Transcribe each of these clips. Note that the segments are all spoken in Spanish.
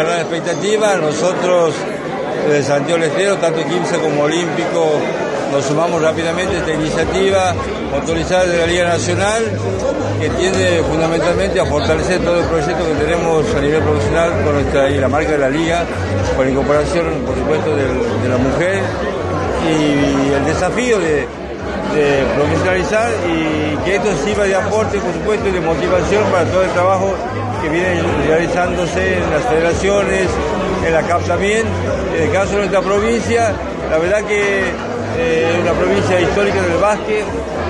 La expectativa, nosotros de Santiago del Estero, tanto 15 como Olímpico, nos sumamos rápidamente a esta iniciativa autorizada de la Liga Nacional que tiende fundamentalmente a fortalecer todo el proyecto que tenemos a nivel profesional con nuestra y la marca de la Liga, con la incorporación, por supuesto, de la mujer y el desafío de, de y que esto sirva de aporte, por supuesto, y de motivación para todo el trabajo que viene realizándose en las federaciones, en la CAP también. En el caso de nuestra provincia, la verdad que eh, una provincia histórica del básquet,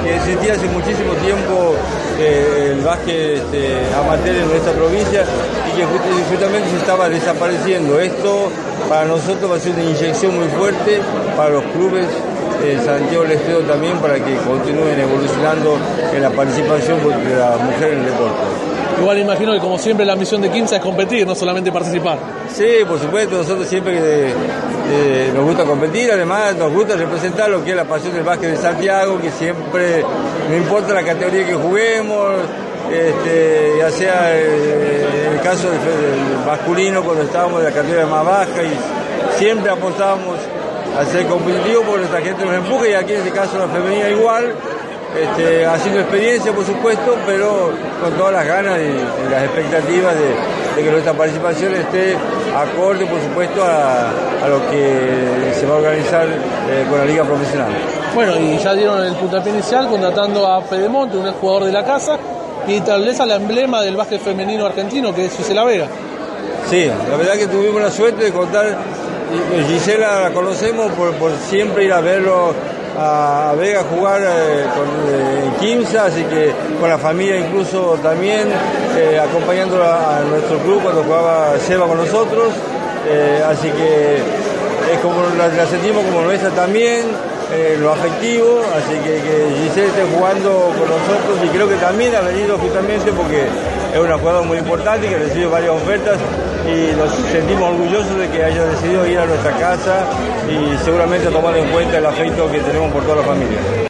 que existía hace muchísimo tiempo eh, el básquet este, amateur en nuestra provincia y que just- justamente se estaba desapareciendo. Esto para nosotros va a ser una inyección muy fuerte para los clubes eh, Santiago del Estero también para que continúen evolucionando en la participación de la mujer en el deporte. Igual imagino que como siempre la misión de Quimsa es competir, no solamente participar. Sí, por supuesto, nosotros siempre eh, nos gusta competir, además nos gusta representar lo que es la pasión del básquet de Santiago, que siempre, no importa la categoría que juguemos, este, ya sea eh, el caso del, masculino cuando estábamos en la categoría más baja y siempre apostábamos a ser competitivos porque nuestra gente nos empuja y aquí en este caso la femenina igual, este, haciendo experiencia por supuesto, pero con todas las ganas y, las expectativas de, que nuestra participación esté acorde por supuesto a, a lo que se va a organizar eh, con la liga profesional. Bueno, y ya dieron el puntapié inicial contratando a Pedemonte, un jugador de la casa, y tal vez al emblema del básquet femenino argentino, que es Gisela Vega. Sí, la verdad que tuvimos la suerte de contar, Gisela la conocemos por, por siempre ir a verlo a, Vega jugar eh, con, eh, en Quimsa, así que con la familia incluso también, eh, acompañando a, nuestro club cuando jugaba Seba con nosotros, eh, así que es como la sentimos como nuestra también, eh, lo afectivo, así que que Giselle esté jugando con nosotros y creo que también ha venido justamente porque es una jugadora muy importante que recibe varias ofertas y nos sentimos orgullosos de que haya decidido ir a nuestra casa y seguramente tomar en cuenta el afecto que tenemos por toda la familia.